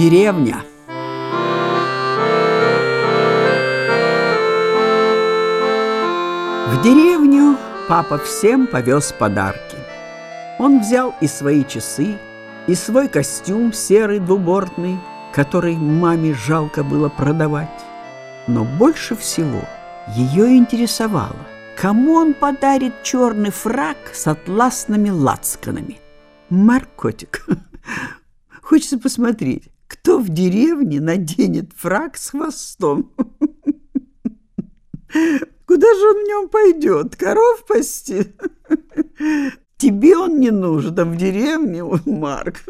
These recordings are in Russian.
деревня. В деревню папа всем повез подарки. Он взял и свои часы, и свой костюм серый двубортный, который маме жалко было продавать. Но больше всего ее интересовало, кому он подарит черный фраг с атласными лацканами. Маркотик, хочется посмотреть, кто в деревне наденет фраг с хвостом. Куда же он в нем пойдет? Коров пасти? Тебе он не нужен, а в деревне, Марк.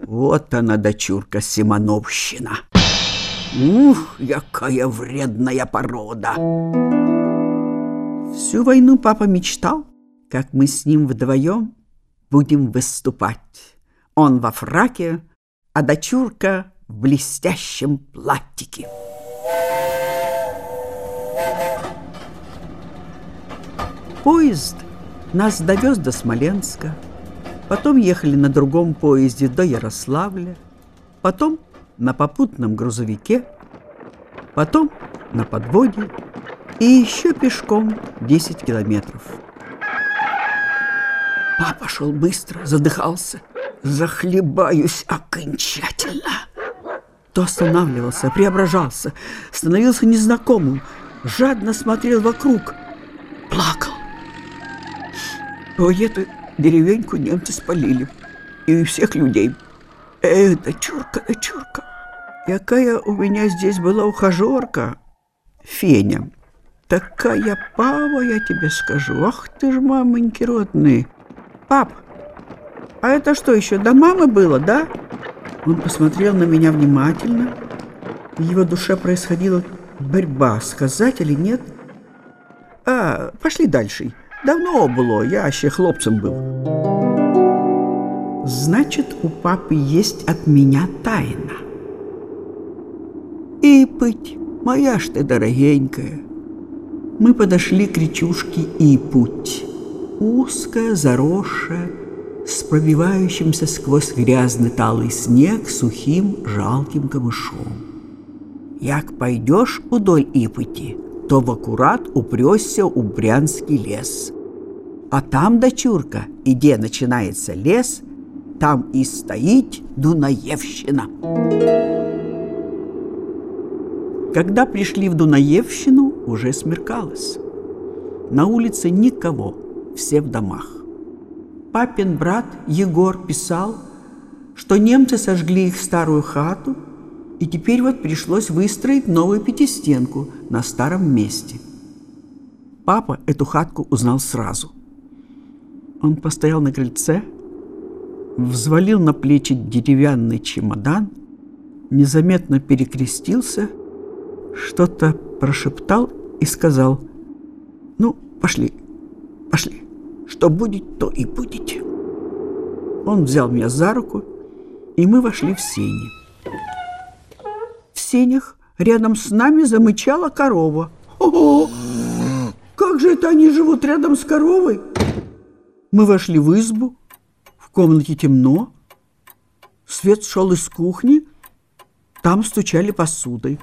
Вот она, дочурка Симоновщина. Ух, какая вредная порода! Всю войну папа мечтал, как мы с ним вдвоем будем выступать. Он во фраке, а дочурка в блестящем платьике. Поезд нас довез до Смоленска, потом ехали на другом поезде до Ярославля, потом на попутном грузовике, потом на подводе и еще пешком 10 километров. Папа шел быстро, задыхался. Захлебаюсь окончательно. То останавливался, преображался, становился незнакомым, жадно смотрел вокруг, плакал. Ой, эту деревеньку немцы спалили. И всех людей. Эх, дочурка, дочурка. Какая у меня здесь была ухажерка, Феня. Такая пава, я тебе скажу. Ах ты ж, мамоньки родные. Пап, а это что еще, до мамы было, да? Он посмотрел на меня внимательно. В его душе происходила борьба, сказать или нет. А, пошли дальше. Давно было, я ще хлопцем был. Значит, у папы есть от меня тайна. Ипыть, моя ж ты дорогенькая. Мы подошли к речушке Ипуть. Узкая, заросшая, с пробивающимся сквозь грязный талый снег сухим жалким камышом. Як пойдешь удоль Ипыти, то в аккурат упрёсся у Брянский лес. А там, дочурка, где начинается лес, там и стоит Дунаевщина. Когда пришли в Дунаевщину, уже смеркалось. На улице никого, все в домах. Папин брат Егор писал, что немцы сожгли их старую хату, и теперь вот пришлось выстроить новую пятистенку на старом месте. Папа эту хатку узнал сразу. Он постоял на крыльце, взвалил на плечи деревянный чемодан, незаметно перекрестился, что-то прошептал и сказал, «Ну, пошли, пошли, что будет, то и будете». Он взял меня за руку, и мы вошли в сени. В сенях рядом с нами замычала корова. «О, как же это они живут рядом с коровой?» Мы вошли в избу, в комнате темно, свет шел из кухни, там стучали посудой.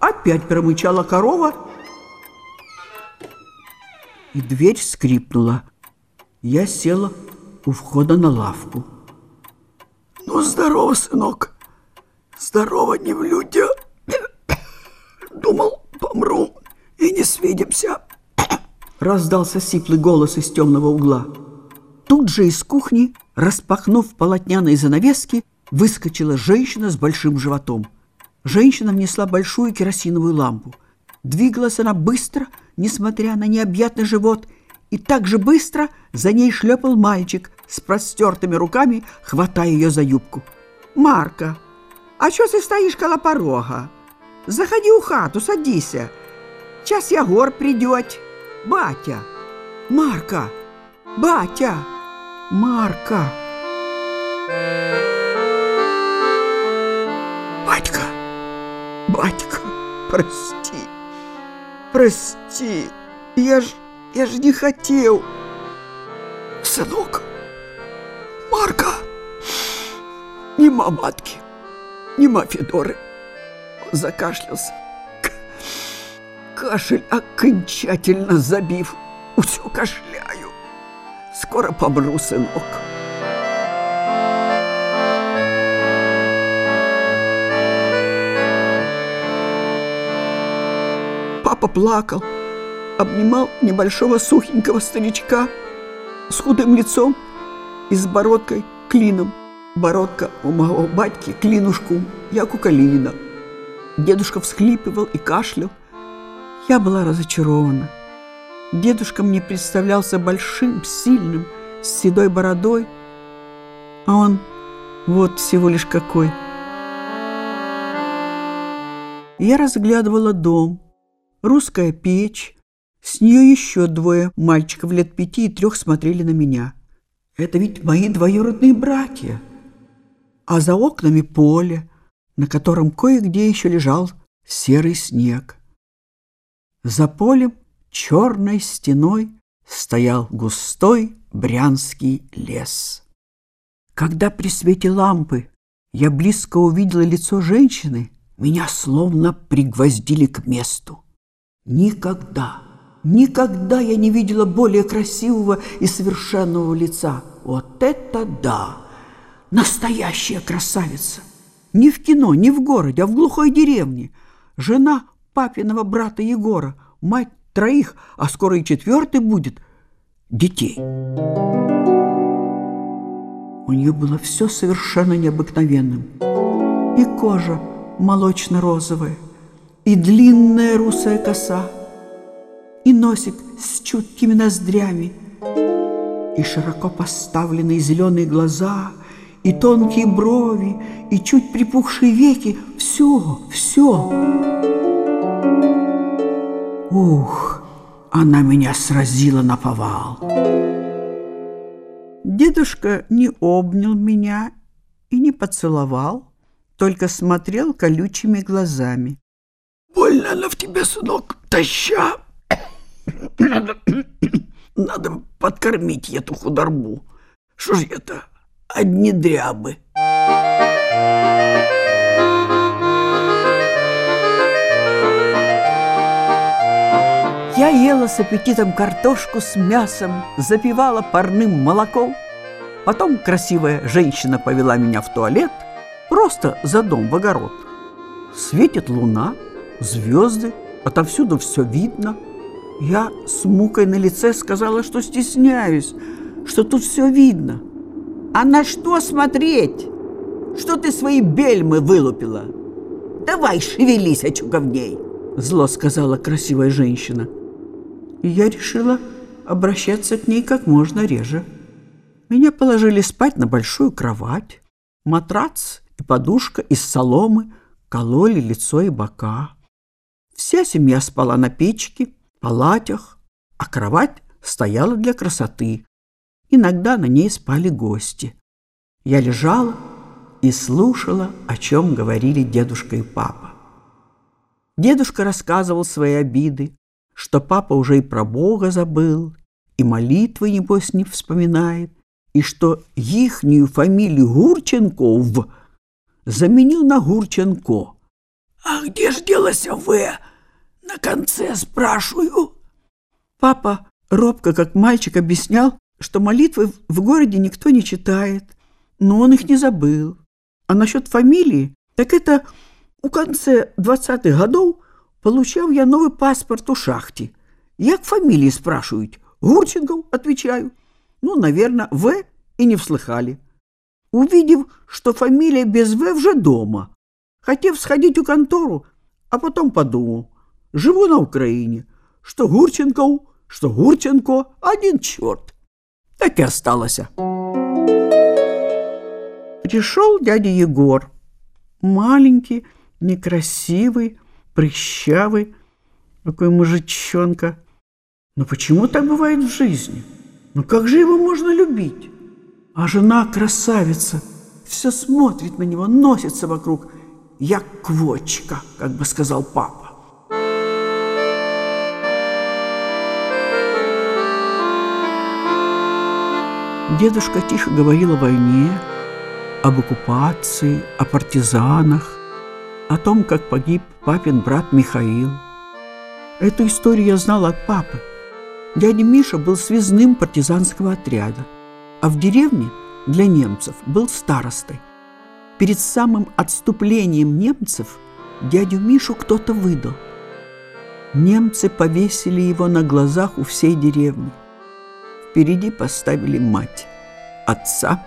Опять промычала корова, и дверь скрипнула. Я села у входа на лавку. Ну, здорово, сынок. Здорово, не в людях. Думал, помру и не свидимся раздался сиплый голос из темного угла. Тут же из кухни, распахнув полотняные занавески, выскочила женщина с большим животом. Женщина внесла большую керосиновую лампу. Двигалась она быстро, несмотря на необъятный живот, и так же быстро за ней шлепал мальчик с простертыми руками, хватая ее за юбку. «Марка, а что ты стоишь коло порога? Заходи у хату, садися. Час Ягор придет». Батя! Марка! Батя! Марка! Батька! Батька, прости! Прости! Я ж, я ж не хотел! Сынок! Марка! Нема матки! нема Федоры. Закашлялся. Кашель окончательно забив. Усё кашляю. Скоро помру, сынок. Папа плакал, обнимал небольшого сухенького старичка с худым лицом и с бородкой клином. Бородка у моего батьки клинушку, як у. Дедушка всхлипывал и кашлял. Я была разочарована. Дедушка мне представлялся большим, сильным, с седой бородой, а он вот всего лишь какой. Я разглядывала дом, русская печь, с нее еще двое мальчиков лет пяти и трех смотрели на меня. Это ведь мои двоюродные братья. А за окнами поле, на котором кое-где еще лежал серый снег. За полем черной стеной стоял густой брянский лес. Когда при свете лампы я близко увидела лицо женщины, меня словно пригвоздили к месту. Никогда, никогда я не видела более красивого и совершенного лица. Вот это да! Настоящая красавица! Не в кино, не в городе, а в глухой деревне. Жена папиного брата Егора, мать троих, а скоро и четвертый будет, детей. У нее было все совершенно необыкновенным. И кожа молочно-розовая, и длинная русая коса, и носик с чуткими ноздрями, и широко поставленные зеленые глаза, и тонкие брови, и чуть припухшие веки. Все, все. Ух, она меня сразила на повал. Дедушка не обнял меня и не поцеловал, только смотрел колючими глазами. «Больно она в тебе, сынок, таща! Надо, надо подкормить эту худорбу. Что ж это, одни дрябы!» Я ела с аппетитом картошку с мясом, запивала парным молоком. Потом красивая женщина повела меня в туалет, просто за дом в огород. Светит луна, звезды, отовсюду все видно. Я с мукой на лице сказала, что стесняюсь, что тут все видно. А на что смотреть? Что ты свои бельмы вылупила? Давай шевелись, очуговней, зло сказала красивая женщина и я решила обращаться к ней как можно реже. Меня положили спать на большую кровать. Матрац и подушка из соломы кололи лицо и бока. Вся семья спала на печке, палатях, а кровать стояла для красоты. Иногда на ней спали гости. Я лежала и слушала, о чем говорили дедушка и папа. Дедушка рассказывал свои обиды, что папа уже и про Бога забыл, и молитвы, небось, не вспоминает, и что ихнюю фамилию Гурченков заменил на Гурченко. «А где ж делась В? На конце спрашиваю». Папа робко, как мальчик, объяснял, что молитвы в городе никто не читает, но он их не забыл. А насчет фамилии, так это у конце 20-х годов Получав я новый паспорт у шахте. Як фамилии спрашивают? Гурченков, отвечаю. Ну, наверное, В и не вслыхали. Увидев, что фамилия без В уже дома, хотев сходить у контору, а потом подумал, живу на Украине, что Гурченков, что Гурченко, один черт. Так и осталось. Пришел дядя Егор, маленький, некрасивый, прыщавый, какой мужичонка. Но почему так бывает в жизни? Ну как же его можно любить? А жена красавица, все смотрит на него, носится вокруг. Я квочка, как бы сказал папа. Дедушка тихо говорил о войне, об оккупации, о партизанах, о том, как погиб папин брат Михаил. Эту историю я знала от папы. Дядя Миша был связным партизанского отряда, а в деревне для немцев был старостой. Перед самым отступлением немцев дядю Мишу кто-то выдал. Немцы повесили его на глазах у всей деревни. Впереди поставили мать, отца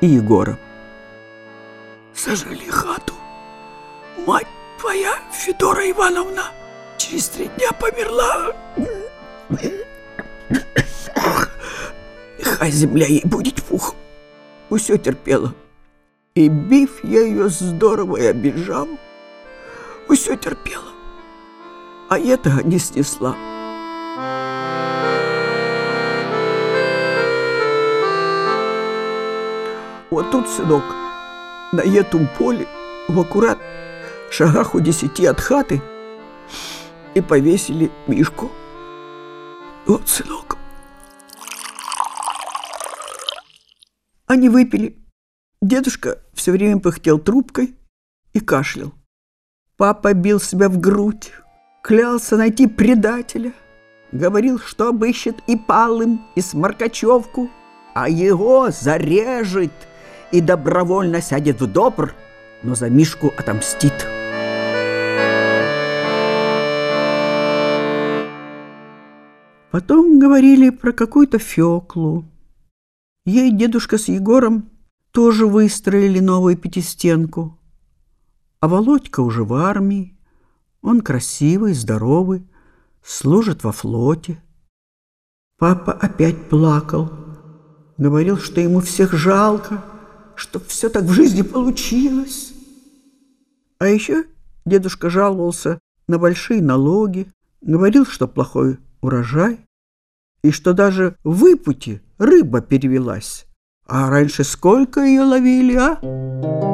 и Егора. Сожгли хату. Мать твоя, Федора Ивановна, через три дня померла. Хай земля ей будет пух. Усё терпела. И бив я ее здорово и обижал. Усё терпела. А этого не снесла. Вот тут, сынок, на этом поле, в аккурат шагах у десяти от хаты, и повесили Мишку. Вот, сынок. Они выпили. Дедушка все время пыхтел трубкой и кашлял. Папа бил себя в грудь, клялся найти предателя, говорил, что обыщет и Палым, и Сморкачевку, а его зарежет и добровольно сядет в добр, но за Мишку отомстит. Потом говорили про какую-то Феклу. Ей дедушка с Егором тоже выстроили новую пятистенку. А Володька уже в армии. Он красивый, здоровый, служит во флоте. Папа опять плакал. Говорил, что ему всех жалко, что все так в жизни получилось. А еще дедушка жаловался на большие налоги, говорил, что плохой урожай, и что даже в выпуте рыба перевелась. А раньше сколько ее ловили, а?